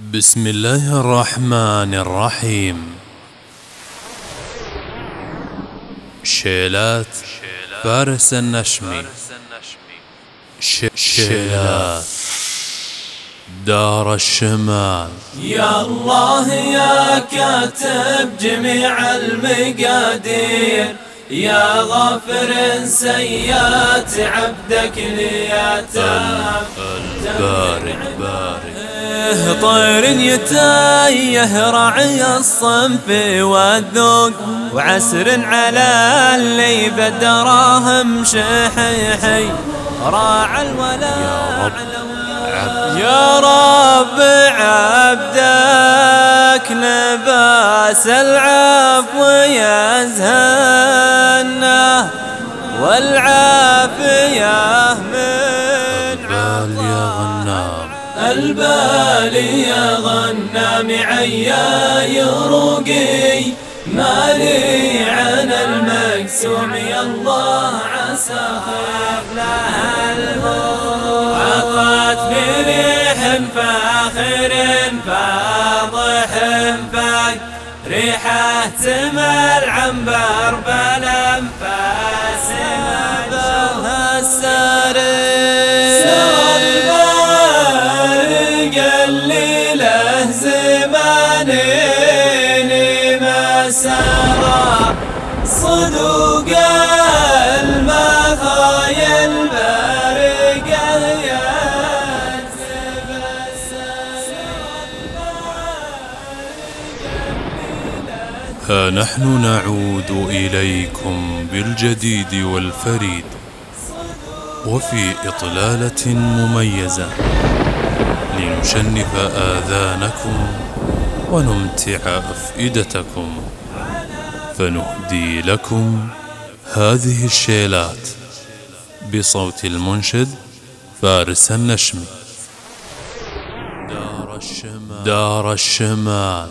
بسم الله الرحمن الرحيم. شيلات فارس النشمي. شيلات دار الشمال. يا الله يا كاتب جميع المقادير. يا غافر سيات عبدك ليتام البارئ بارئ طير يتايه راعي الصنف والذوق. وعسر على اللي بدراهم شحيحي راعى الولاء يا رب عبدك لباس العفو يزهنه من بال يا غنام البال يا غنام عيا يروقي مالي عن المقسوم يا الله عسى لها الموت عطت بريح فاخر فاضح فاق ريحة تمل عنبر بالانفاس له زمانين ما سرى صدوق المخايا البارقة يكتب ها نحن نعود إليكم بالجديد والفريد وفي إطلالة مميزة. لنشنف آذانكم ونمتع أفئدتكم فنهدي لكم هذه الشيلات بصوت المنشد فارس النشمي دار الشمال. دار الشمال.